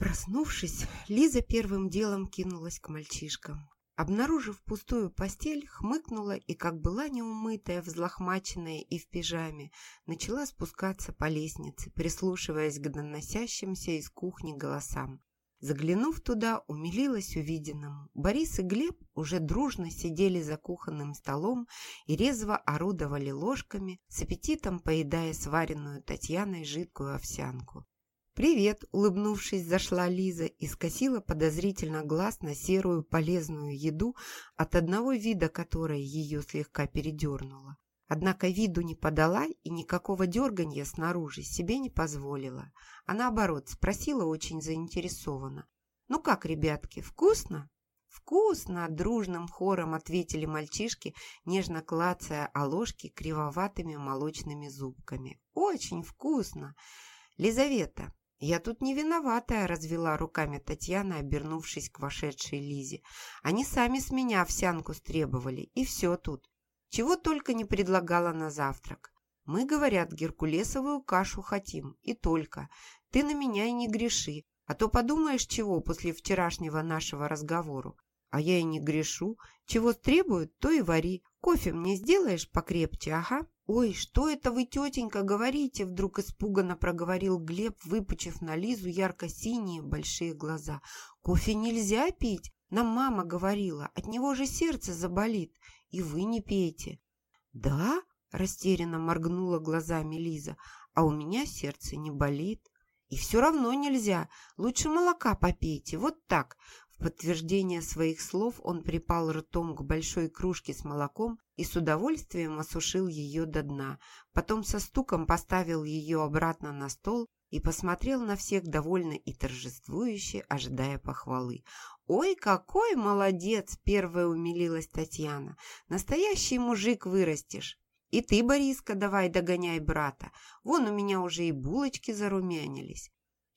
Проснувшись, Лиза первым делом кинулась к мальчишкам. Обнаружив пустую постель, хмыкнула и, как была неумытая, взлохмаченная и в пижаме, начала спускаться по лестнице, прислушиваясь к доносящимся из кухни голосам. Заглянув туда, умилилась увиденному. Борис и Глеб уже дружно сидели за кухонным столом и резво орудовали ложками, с аппетитом поедая сваренную Татьяной жидкую овсянку. «Привет!» – улыбнувшись, зашла Лиза и скосила подозрительно глаз на серую полезную еду, от одного вида которой ее слегка передернуло. Однако виду не подала и никакого дерганья снаружи себе не позволила, а наоборот спросила очень заинтересованно. «Ну как, ребятки, вкусно?» «Вкусно!» – дружным хором ответили мальчишки, нежно клацая о ложке кривоватыми молочными зубками. «Очень вкусно!» «Лизавета, «Я тут не виноватая», – развела руками Татьяна, обернувшись к вошедшей Лизе. «Они сами с меня овсянку стребовали, и все тут. Чего только не предлагала на завтрак. Мы, говорят, геркулесовую кашу хотим, и только. Ты на меня и не греши, а то подумаешь, чего после вчерашнего нашего разговору. А я и не грешу. Чего требуют, то и вари. Кофе мне сделаешь покрепче, ага?» «Ой, что это вы, тетенька, говорите?» Вдруг испуганно проговорил Глеб, выпучив на Лизу ярко-синие большие глаза. «Кофе нельзя пить? Нам мама говорила, от него же сердце заболит. И вы не пейте». «Да?» – растерянно моргнула глазами Лиза. «А у меня сердце не болит». «И все равно нельзя. Лучше молока попейте. Вот так подтверждение своих слов он припал ртом к большой кружке с молоком и с удовольствием осушил ее до дна. Потом со стуком поставил ее обратно на стол и посмотрел на всех довольно и торжествующе, ожидая похвалы. «Ой, какой молодец!» – первая умилилась Татьяна. «Настоящий мужик вырастешь!» «И ты, Бориска, давай догоняй брата. Вон у меня уже и булочки зарумянились.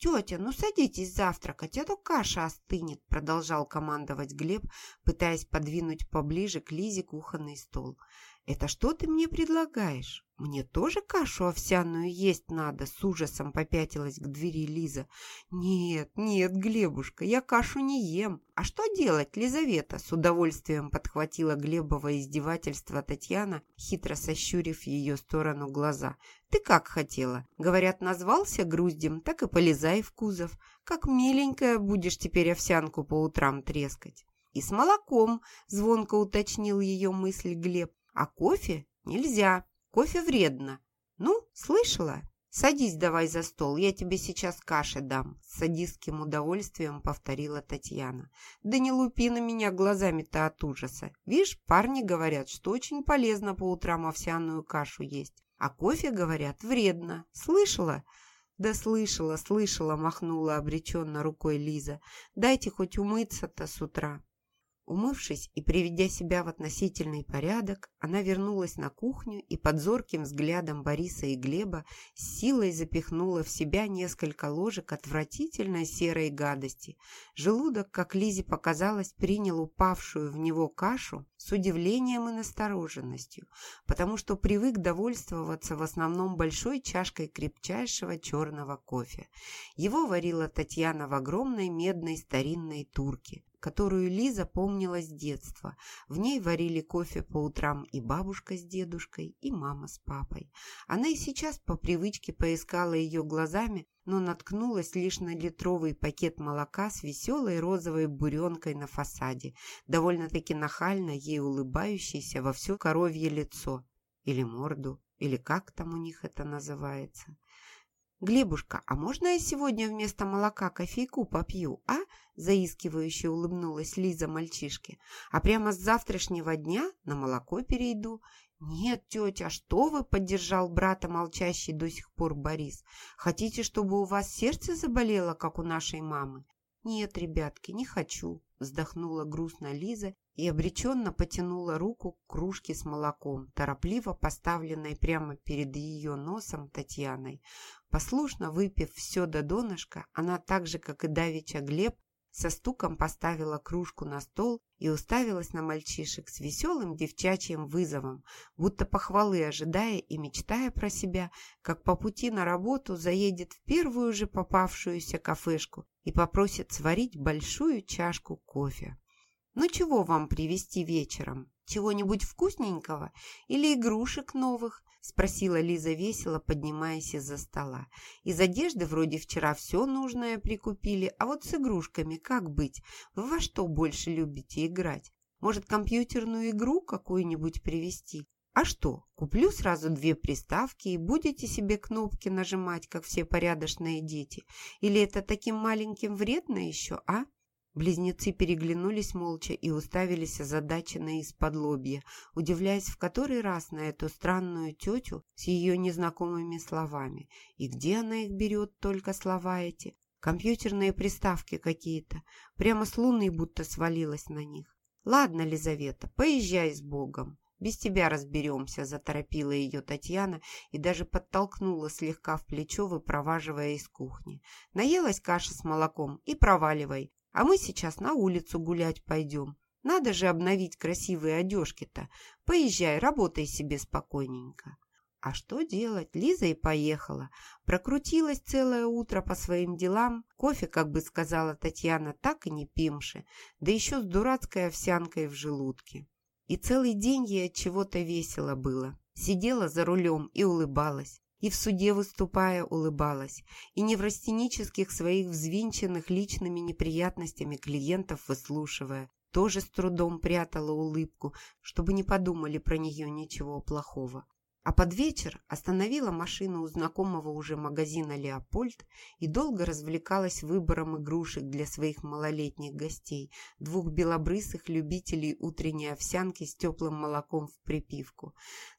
«Тетя, ну садитесь завтракать, а то каша остынет», продолжал командовать Глеб, пытаясь подвинуть поближе к Лизе кухонный стол. «Это что ты мне предлагаешь? Мне тоже кашу овсяную есть надо?» С ужасом попятилась к двери Лиза. «Нет, нет, Глебушка, я кашу не ем. А что делать, Лизавета?» С удовольствием подхватила Глебово издевательство Татьяна, хитро сощурив ее сторону глаза. «Ты как хотела? Говорят, назвался груздем, так и полезай в кузов. Как миленькая будешь теперь овсянку по утрам трескать». «И с молоком», — звонко уточнил ее мысль Глеб. А кофе нельзя, кофе вредно. Ну, слышала? Садись давай за стол, я тебе сейчас каши дам. С садистским удовольствием повторила Татьяна. Да не лупи на меня глазами-то от ужаса. Видишь, парни говорят, что очень полезно по утрам овсяную кашу есть. А кофе, говорят, вредно. Слышала? «Да слышала, слышала», — махнула обреченно рукой Лиза. «Дайте хоть умыться-то с утра». Умывшись и приведя себя в относительный порядок, она вернулась на кухню и под зорким взглядом Бориса и Глеба с силой запихнула в себя несколько ложек отвратительной серой гадости. Желудок, как Лизе показалось, принял упавшую в него кашу с удивлением и настороженностью, потому что привык довольствоваться в основном большой чашкой крепчайшего черного кофе. Его варила Татьяна в огромной медной старинной турке которую Лиза помнила с детства. В ней варили кофе по утрам и бабушка с дедушкой, и мама с папой. Она и сейчас по привычке поискала ее глазами, но наткнулась лишь на литровый пакет молока с веселой розовой буренкой на фасаде, довольно-таки нахально ей улыбающейся во все коровье лицо. Или морду, или как там у них это называется. «Глебушка, а можно я сегодня вместо молока кофейку попью, а?» Заискивающе улыбнулась Лиза мальчишке. «А прямо с завтрашнего дня на молоко перейду». «Нет, тетя, что вы?» – поддержал брата молчащий до сих пор Борис. «Хотите, чтобы у вас сердце заболело, как у нашей мамы?» «Нет, ребятки, не хочу», – вздохнула грустно Лиза и обреченно потянула руку к кружке с молоком, торопливо поставленной прямо перед ее носом Татьяной. Послушно выпив все до донышка, она так же, как и Давича Глеб, со стуком поставила кружку на стол и уставилась на мальчишек с веселым девчачьим вызовом, будто похвалы ожидая и мечтая про себя, как по пути на работу заедет в первую же попавшуюся кафешку и попросит сварить большую чашку кофе. «Ну чего вам привезти вечером? Чего-нибудь вкусненького или игрушек новых?» – спросила Лиза весело, поднимаясь из-за стола. «Из одежды вроде вчера все нужное прикупили, а вот с игрушками как быть? Вы во что больше любите играть? Может, компьютерную игру какую-нибудь привезти? А что, куплю сразу две приставки и будете себе кнопки нажимать, как все порядочные дети? Или это таким маленьким вредно еще, а?» Близнецы переглянулись молча и уставились озадаченно из-под лобья, удивляясь в который раз на эту странную тетю с ее незнакомыми словами. И где она их берет, только слова эти? Компьютерные приставки какие-то. Прямо с луны будто свалилась на них. «Ладно, Лизавета, поезжай с Богом. Без тебя разберемся», – заторопила ее Татьяна и даже подтолкнула слегка в плечо, выпроваживая из кухни. «Наелась каши с молоком и проваливай. А мы сейчас на улицу гулять пойдем. Надо же обновить красивые одежки-то. Поезжай, работай себе спокойненько. А что делать? Лиза и поехала. Прокрутилась целое утро по своим делам. Кофе, как бы сказала Татьяна, так и не пимши. Да еще с дурацкой овсянкой в желудке. И целый день ей от чего-то весело было. Сидела за рулем и улыбалась и в суде выступая улыбалась, и неврастенических своих взвинченных личными неприятностями клиентов выслушивая, тоже с трудом прятала улыбку, чтобы не подумали про нее ничего плохого. А под вечер остановила машину у знакомого уже магазина «Леопольд» и долго развлекалась выбором игрушек для своих малолетних гостей, двух белобрысых любителей утренней овсянки с теплым молоком в припивку.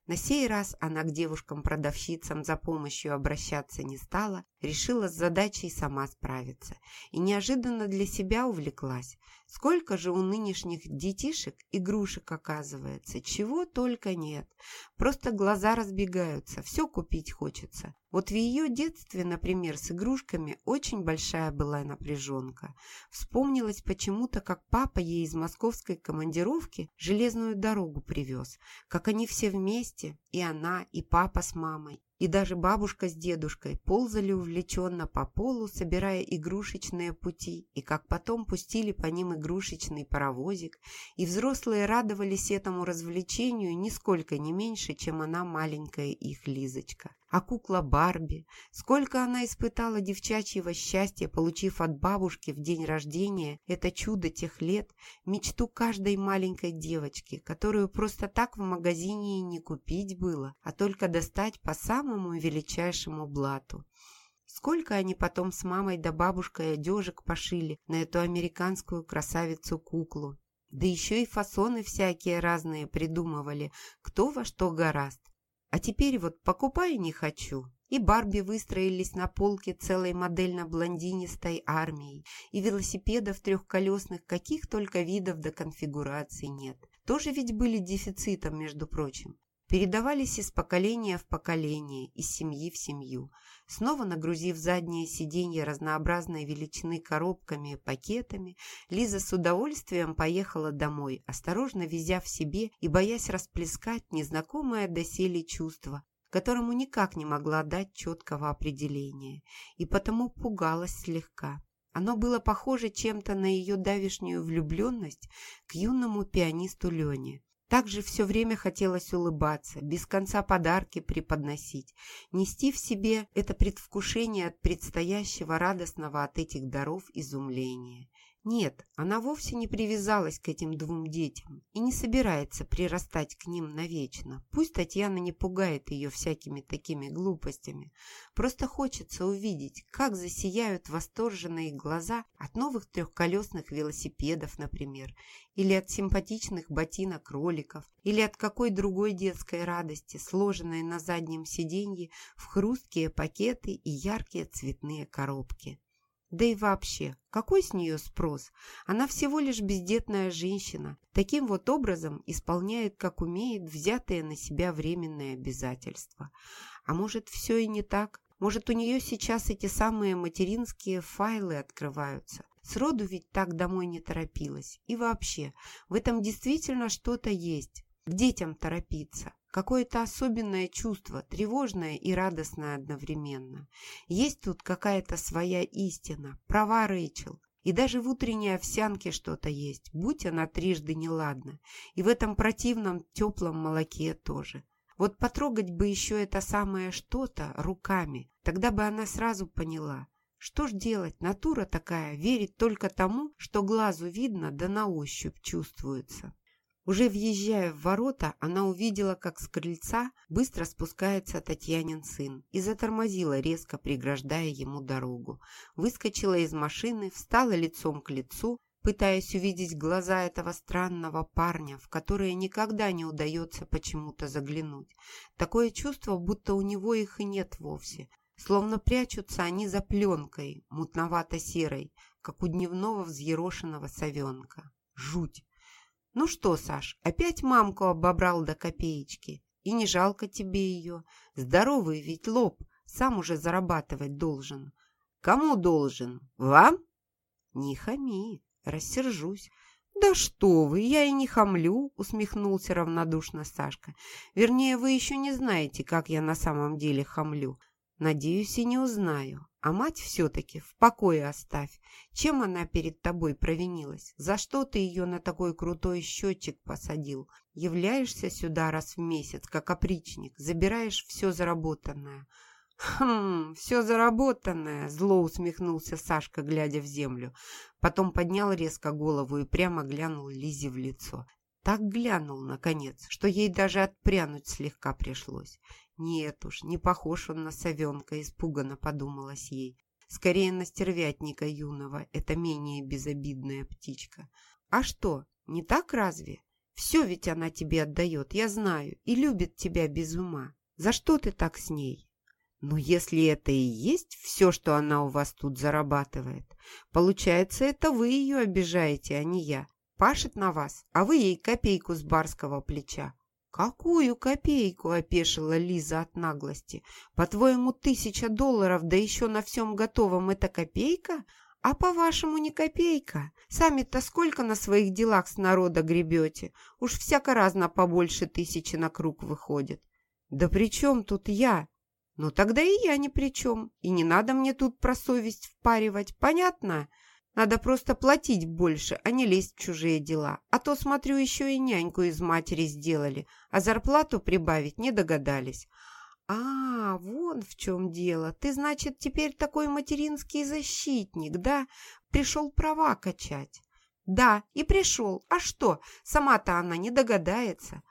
На сей раз она к девушкам-продавщицам за помощью обращаться не стала, решила с задачей сама справиться. И неожиданно для себя увлеклась. Сколько же у нынешних детишек игрушек оказывается, чего только нет. Просто глаза разбегаются, все купить хочется. Вот в ее детстве, например, с игрушками очень большая была напряженка. Вспомнилось почему-то, как папа ей из московской командировки железную дорогу привез, как они все вместе, и она, и папа с мамой, и даже бабушка с дедушкой ползали увлеченно по полу, собирая игрушечные пути, и как потом пустили по ним игрушечный паровозик, и взрослые радовались этому развлечению нисколько не меньше, чем она маленькая их Лизочка. А кукла Барби, сколько она испытала девчачьего счастья, получив от бабушки в день рождения это чудо тех лет, мечту каждой маленькой девочки, которую просто так в магазине и не купить было, а только достать по самому величайшему блату. Сколько они потом с мамой да бабушкой одежек пошили на эту американскую красавицу-куклу. Да еще и фасоны всякие разные придумывали, кто во что гораст. А теперь вот покупай не хочу. И Барби выстроились на полке целой модельно-блондинистой армией, и велосипедов трехколесных каких только видов до конфигураций нет. Тоже ведь были дефицитом, между прочим передавались из поколения в поколение, из семьи в семью. Снова нагрузив заднее сиденье разнообразной величины коробками и пакетами, Лиза с удовольствием поехала домой, осторожно везя в себе и боясь расплескать незнакомое доселе чувство, которому никак не могла дать четкого определения, и потому пугалась слегка. Оно было похоже чем-то на ее давишнюю влюбленность к юному пианисту Лене. Также все время хотелось улыбаться, без конца подарки преподносить, нести в себе это предвкушение от предстоящего радостного от этих даров изумления. Нет, она вовсе не привязалась к этим двум детям и не собирается прирастать к ним навечно. Пусть Татьяна не пугает ее всякими такими глупостями. Просто хочется увидеть, как засияют восторженные глаза от новых трехколесных велосипедов, например, или от симпатичных ботинок кроликов, или от какой другой детской радости, сложенной на заднем сиденье в хрусткие пакеты и яркие цветные коробки. Да и вообще, какой с нее спрос? Она всего лишь бездетная женщина. Таким вот образом исполняет, как умеет, взятые на себя временные обязательства. А может, все и не так? Может, у нее сейчас эти самые материнские файлы открываются? Сроду ведь так домой не торопилась. И вообще, в этом действительно что-то есть. К детям торопиться. Какое-то особенное чувство, тревожное и радостное одновременно. Есть тут какая-то своя истина. Права Рэйчел. И даже в утренней овсянке что-то есть, будь она трижды неладна. И в этом противном теплом молоке тоже. Вот потрогать бы еще это самое что-то руками, тогда бы она сразу поняла. Что ж делать, натура такая, верит только тому, что глазу видно, да на ощупь чувствуется. Уже въезжая в ворота, она увидела, как с крыльца быстро спускается Татьянин сын и затормозила, резко преграждая ему дорогу. Выскочила из машины, встала лицом к лицу, пытаясь увидеть глаза этого странного парня, в которые никогда не удается почему-то заглянуть. Такое чувство, будто у него их и нет вовсе. Словно прячутся они за пленкой, мутновато-серой, как у дневного взъерошенного совенка. Жуть! «Ну что, Саш, опять мамку обобрал до копеечки? И не жалко тебе ее. Здоровый ведь лоб, сам уже зарабатывать должен». «Кому должен? Вам?» «Не хами, рассержусь». «Да что вы, я и не хамлю», — усмехнулся равнодушно Сашка. «Вернее, вы еще не знаете, как я на самом деле хамлю. Надеюсь, и не узнаю. А мать все-таки в покое оставь. Чем она перед тобой провинилась? За что ты ее на такой крутой счетчик посадил? Являешься сюда раз в месяц, как опричник, забираешь все заработанное. «Хм, все заработанное!» – зло усмехнулся Сашка, глядя в землю. Потом поднял резко голову и прямо глянул Лизе в лицо. Так глянул, наконец, что ей даже отпрянуть слегка пришлось. Нет уж, не похож он на совенка, испуганно подумалась ей. Скорее на стервятника юного, это менее безобидная птичка. А что, не так разве? Все ведь она тебе отдает, я знаю, и любит тебя без ума. За что ты так с ней? Ну, если это и есть все, что она у вас тут зарабатывает, получается, это вы ее обижаете, а не я. Пашет на вас, а вы ей копейку с барского плеча. «Какую копейку?» – опешила Лиза от наглости. «По-твоему, тысяча долларов, да еще на всем готовом – это копейка? А по-вашему, не копейка? Сами-то сколько на своих делах с народа гребете? Уж всяко разно побольше тысячи на круг выходит». «Да при чем тут я?» «Ну тогда и я ни при чем, и не надо мне тут про совесть впаривать, понятно?» Надо просто платить больше, а не лезть в чужие дела. А то, смотрю, еще и няньку из матери сделали, а зарплату прибавить не догадались. А, вон в чем дело. Ты, значит, теперь такой материнский защитник, да? Пришел права качать. Да, и пришел. А что, сама-то она не догадается.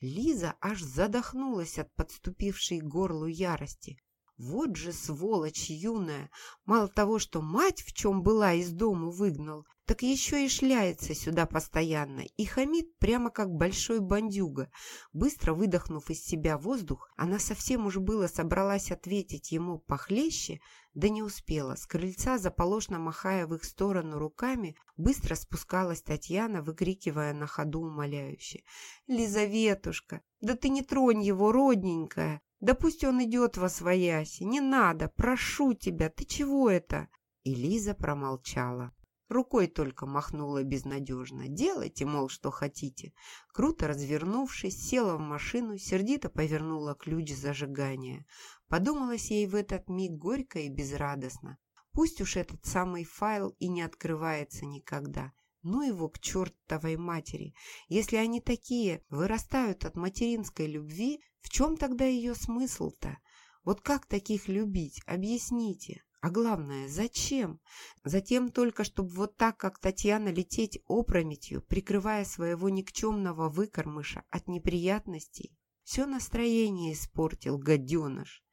Лиза аж задохнулась от подступившей к горлу ярости. Вот же сволочь юная! Мало того, что мать в чем была из дому выгнал, так еще и шляется сюда постоянно и хамит прямо как большой бандюга. Быстро выдохнув из себя воздух, она совсем уж было собралась ответить ему похлеще, да не успела. С крыльца, заполошно махая в их сторону руками, быстро спускалась Татьяна, выкрикивая на ходу умоляюще. «Лизаветушка, да ты не тронь его, родненькая! Да пусть он идет во свояси. Не надо, прошу тебя, ты чего это? И Лиза промолчала. Рукой только махнула безнадежно. Делайте, мол, что хотите. Круто развернувшись, села в машину, сердито повернула ключ зажигания. Подумалось ей в этот миг горько и безрадостно. Пусть уж этот самый файл и не открывается никогда. Ну его к чертовой матери. Если они такие, вырастают от материнской любви, в чем тогда ее смысл-то? Вот как таких любить? Объясните. А главное, зачем? Затем только, чтобы вот так, как Татьяна, лететь опрометью, прикрывая своего никчемного выкормыша от неприятностей. Все настроение испортил, гаденыш.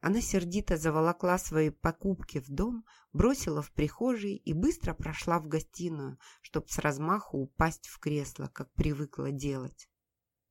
Она сердито заволокла свои покупки в дом, бросила в прихожей и быстро прошла в гостиную, чтобы с размаху упасть в кресло, как привыкла делать.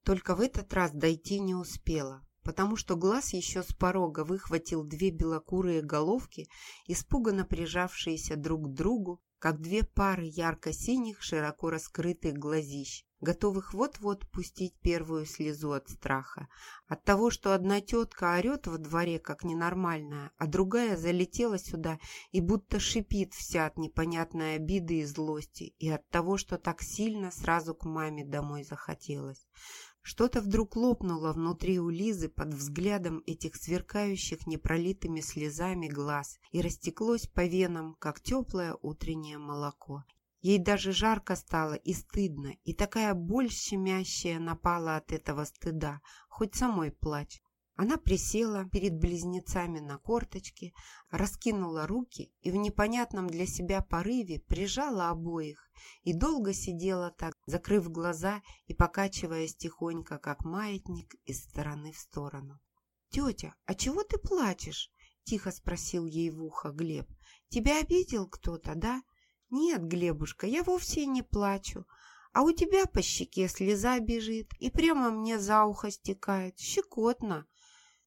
Только в этот раз дойти не успела, потому что глаз еще с порога выхватил две белокурые головки, испуганно прижавшиеся друг к другу, как две пары ярко-синих, широко раскрытых глазищ. Готовых вот-вот пустить первую слезу от страха. От того, что одна тетка орет во дворе, как ненормальная, а другая залетела сюда и будто шипит вся от непонятной обиды и злости, и от того, что так сильно сразу к маме домой захотелось. Что-то вдруг лопнуло внутри у Лизы под взглядом этих сверкающих непролитыми слезами глаз и растеклось по венам, как теплое утреннее молоко. Ей даже жарко стало и стыдно, и такая боль щемящая напала от этого стыда, хоть самой плачь. Она присела перед близнецами на корточки, раскинула руки и в непонятном для себя порыве прижала обоих и долго сидела так, закрыв глаза и покачиваясь тихонько, как маятник, из стороны в сторону. «Тетя, а чего ты плачешь?» – тихо спросил ей в ухо Глеб. «Тебя обидел кто-то, да?» «Нет, Глебушка, я вовсе не плачу. А у тебя по щеке слеза бежит и прямо мне за ухо стекает. Щекотно».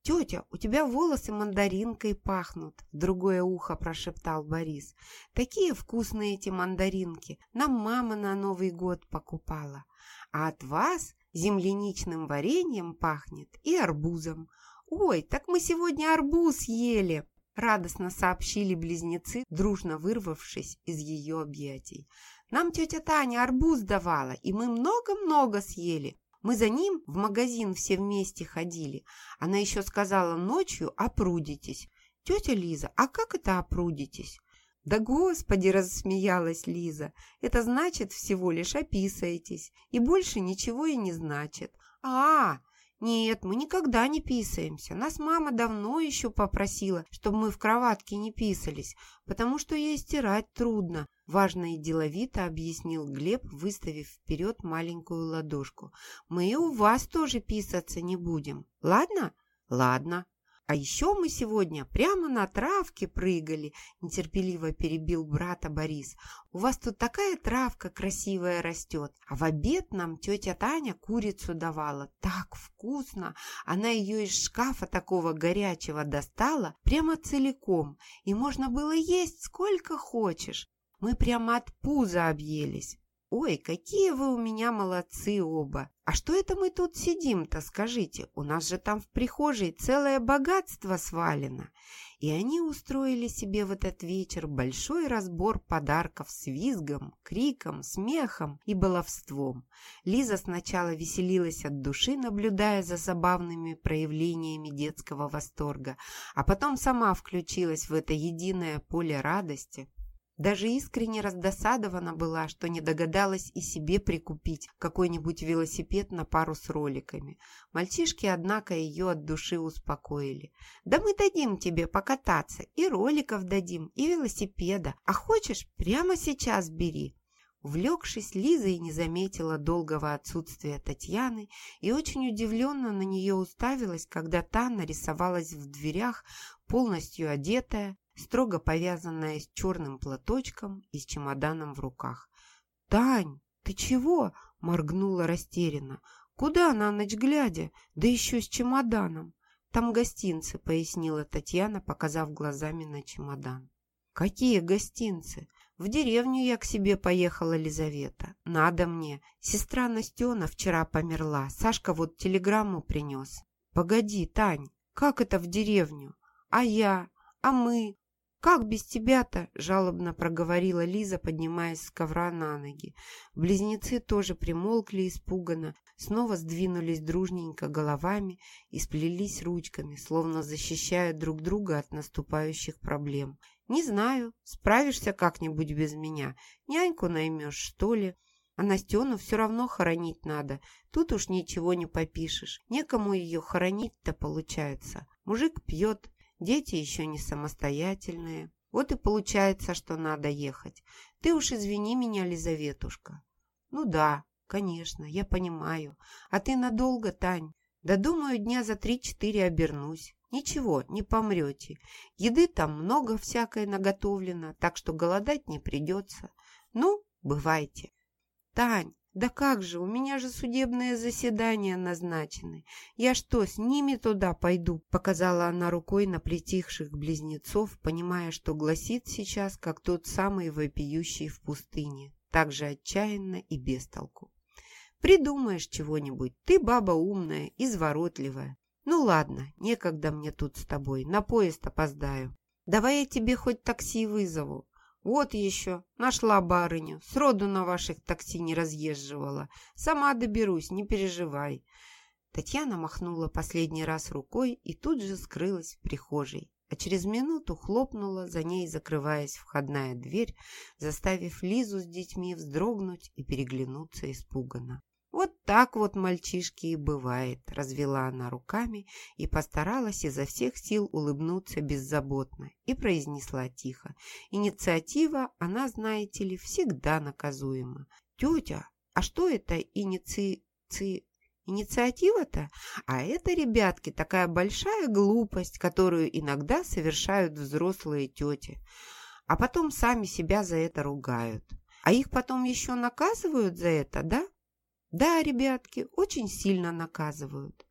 «Тетя, у тебя волосы мандаринкой пахнут», — другое ухо прошептал Борис. «Такие вкусные эти мандаринки. Нам мама на Новый год покупала. А от вас земляничным вареньем пахнет и арбузом. Ой, так мы сегодня арбуз ели!» Радостно сообщили близнецы, дружно вырвавшись из ее объятий. «Нам тетя Таня арбуз давала, и мы много-много съели. Мы за ним в магазин все вместе ходили. Она еще сказала ночью «опрудитесь». «Тетя Лиза, а как это опрудитесь?» «Да господи!» – рассмеялась Лиза. «Это значит всего лишь описаетесь, и больше ничего и не значит». «А, «Нет, мы никогда не писаемся. Нас мама давно еще попросила, чтобы мы в кроватке не писались, потому что ей стирать трудно», – важно и деловито объяснил Глеб, выставив вперед маленькую ладошку. «Мы и у вас тоже писаться не будем. Ладно?» «Ладно», «А еще мы сегодня прямо на травке прыгали», – нетерпеливо перебил брата Борис. «У вас тут такая травка красивая растет, а в обед нам тетя Таня курицу давала. Так вкусно! Она ее из шкафа такого горячего достала прямо целиком, и можно было есть сколько хочешь. Мы прямо от пуза объелись. «Ой, какие вы у меня молодцы оба! А что это мы тут сидим-то, скажите? У нас же там в прихожей целое богатство свалено!» И они устроили себе в этот вечер большой разбор подарков с визгом, криком, смехом и баловством. Лиза сначала веселилась от души, наблюдая за забавными проявлениями детского восторга, а потом сама включилась в это единое поле радости. Даже искренне раздосадована была, что не догадалась и себе прикупить какой-нибудь велосипед на пару с роликами. Мальчишки, однако, ее от души успокоили. «Да мы дадим тебе покататься, и роликов дадим, и велосипеда. А хочешь, прямо сейчас бери». Увлекшись, Лиза и не заметила долгого отсутствия Татьяны и очень удивленно на нее уставилась, когда та нарисовалась в дверях, полностью одетая, строго повязанная с черным платочком и с чемоданом в руках. «Тань, ты чего?» – моргнула растерянно. «Куда на ночь глядя? Да еще с чемоданом!» «Там гостинцы», – пояснила Татьяна, показав глазами на чемодан. «Какие гостинцы? В деревню я к себе поехала, Лизавета. Надо мне. Сестра Настена вчера померла. Сашка вот телеграмму принес. Погоди, Тань, как это в деревню? А я? А мы? «Как без тебя-то?» – жалобно проговорила Лиза, поднимаясь с ковра на ноги. Близнецы тоже примолкли испуганно, снова сдвинулись дружненько головами и сплелись ручками, словно защищая друг друга от наступающих проблем. «Не знаю, справишься как-нибудь без меня. Няньку наймешь, что ли?» А Настену все равно хоронить надо. Тут уж ничего не попишешь. Некому ее хоронить-то получается. Мужик пьет, Дети еще не самостоятельные. Вот и получается, что надо ехать. Ты уж извини меня, Лизаветушка. Ну да, конечно, я понимаю. А ты надолго, Тань? Да думаю, дня за три-четыре обернусь. Ничего, не помрете. Еды там много всякой наготовлено, так что голодать не придется. Ну, бывайте. Тань, «Да как же, у меня же судебные заседания назначены. Я что, с ними туда пойду?» Показала она рукой на притихших близнецов, понимая, что гласит сейчас, как тот самый вопиющий в пустыне, так же отчаянно и без толку. Придумаешь чего-нибудь. Ты баба умная, изворотливая. Ну ладно, некогда мне тут с тобой. На поезд опоздаю. Давай я тебе хоть такси вызову. Вот еще, нашла барыню. Сроду на ваших такси не разъезживала. Сама доберусь, не переживай. Татьяна махнула последний раз рукой и тут же скрылась в прихожей а через минуту хлопнула за ней, закрываясь входная дверь, заставив Лизу с детьми вздрогнуть и переглянуться испуганно. «Вот так вот, мальчишки, и бывает», — развела она руками и постаралась изо всех сил улыбнуться беззаботно и произнесла тихо. «Инициатива, она, знаете ли, всегда наказуема. Тетя, а что это иници... ци... Инициатива-то? А это, ребятки, такая большая глупость, которую иногда совершают взрослые тети. А потом сами себя за это ругают. А их потом еще наказывают за это, да? Да, ребятки, очень сильно наказывают.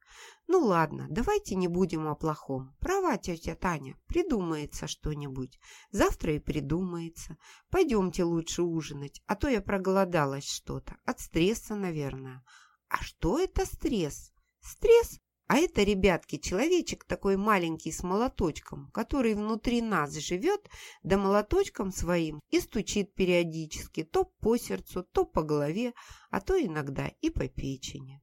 Ну ладно, давайте не будем о плохом. Права, тетя Таня, придумается что-нибудь. Завтра и придумается. Пойдемте лучше ужинать, а то я проголодалась что-то. От стресса, наверное. А что это стресс? Стресс? А это, ребятки, человечек такой маленький с молоточком, который внутри нас живет, да молоточком своим и стучит периодически то по сердцу, то по голове, а то иногда и по печени.